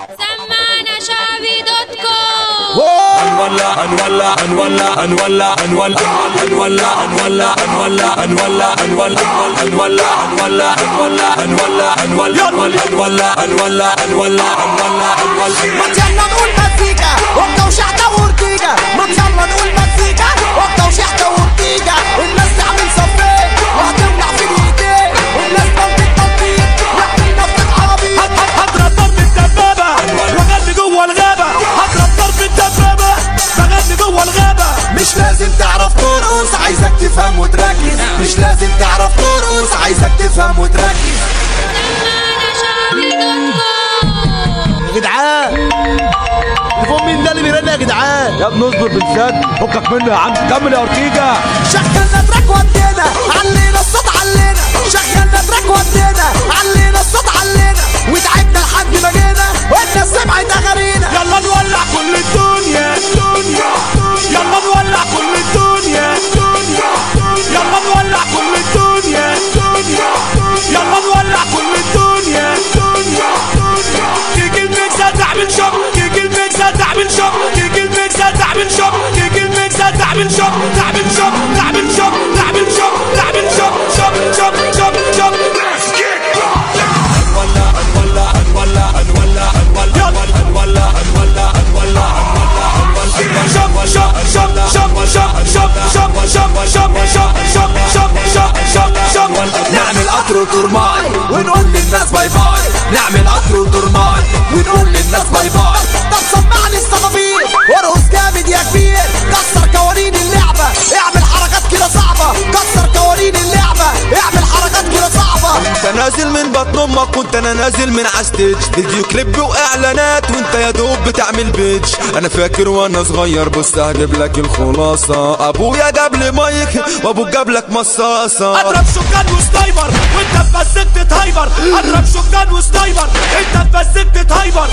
سمعنا شعبي دوت كوم هنولع هنولع هنولع هنولع هنولع هنولع هنولع هنولع هنولع هنولع هنولع هنولع هنولع هنولع هنولع هنولع هنولع هنولع هنولع ما تفهم وتركز. مش لازم تعرف ترقص عايزك تفهم وتركز. يا جدعان. تليفون مين ده اللي بيرن؟ يا جدعان. يا ابني اصبر بالذات فكك منه يا عم. كمل يا أورتيجا. شغلنا track ودينا الميكسة تعمل شوك تيجي الميكسة تعمل شوك تيجي الميكسة تعمل شوك تيجي الميكسة تعمل شوك تعمل شوك تعمل شوك تعمل شوك تعمل شوك شوك شوك شوك شوك هنولع هنولع هنولع هنولع هنولع هنولع هنولع هنولع شوك شوك شوك شوك شوك شوك شوك شوك شوك شوك شوك شوك شوك شوك نعمل قطر وترماي نازل من بطن أمك وانت أنا نازل من ع stage فيديو كليب واعلانات وأنت يا دوب بتعمل page أنا فاكر وأنا صغير بص هجيب لك الخلاصة. أبويا جاب لي مايك وابوك جاب لك مصاصة. أضرب shotgun و sniper وأنت اتمسكت تهايبر أضرب shotgun و sniper أنت اتمسكت تهايبر